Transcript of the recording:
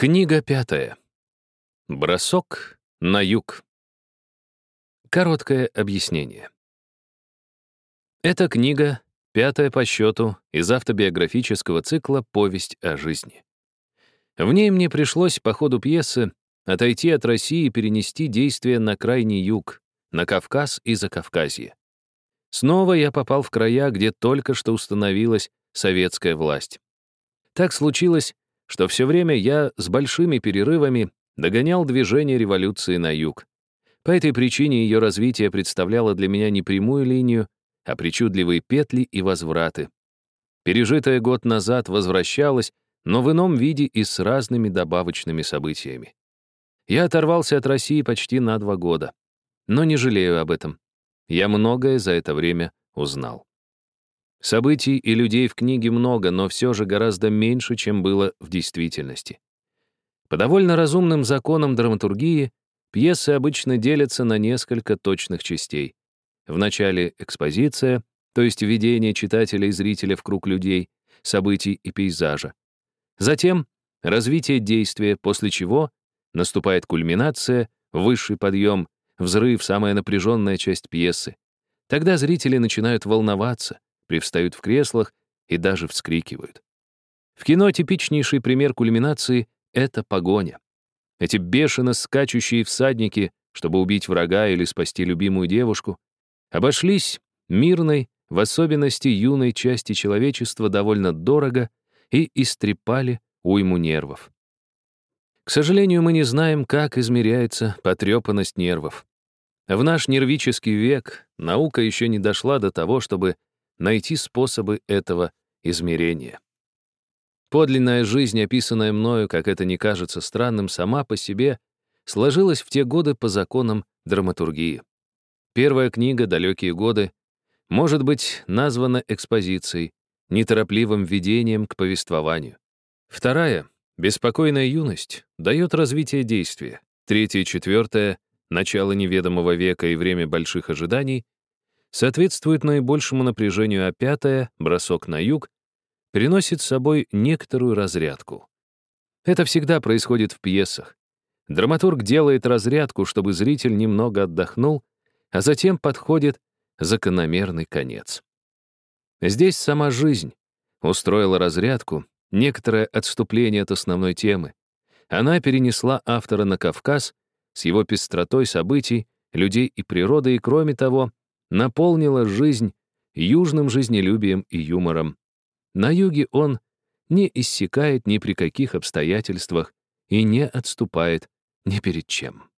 Книга пятая. Бросок на юг. Короткое объяснение. Эта книга — пятая по счету из автобиографического цикла «Повесть о жизни». В ней мне пришлось по ходу пьесы отойти от России и перенести действие на крайний юг, на Кавказ и Закавказье. Снова я попал в края, где только что установилась советская власть. Так случилось, что все время я с большими перерывами догонял движение революции на юг. По этой причине ее развитие представляло для меня не прямую линию, а причудливые петли и возвраты. Пережитое год назад возвращалось, но в ином виде и с разными добавочными событиями. Я оторвался от России почти на два года, но не жалею об этом. Я многое за это время узнал. Событий и людей в книге много, но все же гораздо меньше, чем было в действительности. По довольно разумным законам драматургии пьесы обычно делятся на несколько точных частей. В начале экспозиция, то есть введение читателя и зрителя в круг людей, событий и пейзажа. Затем развитие действия, после чего наступает кульминация, высший подъем, взрыв, самая напряженная часть пьесы. Тогда зрители начинают волноваться, привстают в креслах и даже вскрикивают. В кино типичнейший пример кульминации — это погоня. Эти бешено скачущие всадники, чтобы убить врага или спасти любимую девушку, обошлись мирной, в особенности юной части человечества, довольно дорого и истрепали уйму нервов. К сожалению, мы не знаем, как измеряется потрепанность нервов. В наш нервический век наука еще не дошла до того, чтобы найти способы этого измерения. Подлинная жизнь, описанная мною, как это не кажется странным, сама по себе сложилась в те годы по законам драматургии. Первая книга «Далекие годы» может быть названа экспозицией, неторопливым введением к повествованию. Вторая, «Беспокойная юность», дает развитие действия. Третья и четвертая, начало неведомого века и время больших ожиданий, соответствует наибольшему напряжению, а пятое, бросок на юг, приносит с собой некоторую разрядку. Это всегда происходит в пьесах. Драматург делает разрядку, чтобы зритель немного отдохнул, а затем подходит закономерный конец. Здесь сама жизнь устроила разрядку, некоторое отступление от основной темы. Она перенесла автора на Кавказ с его пестротой событий, людей и природы, и, кроме того, наполнила жизнь южным жизнелюбием и юмором. На юге он не иссякает ни при каких обстоятельствах и не отступает ни перед чем.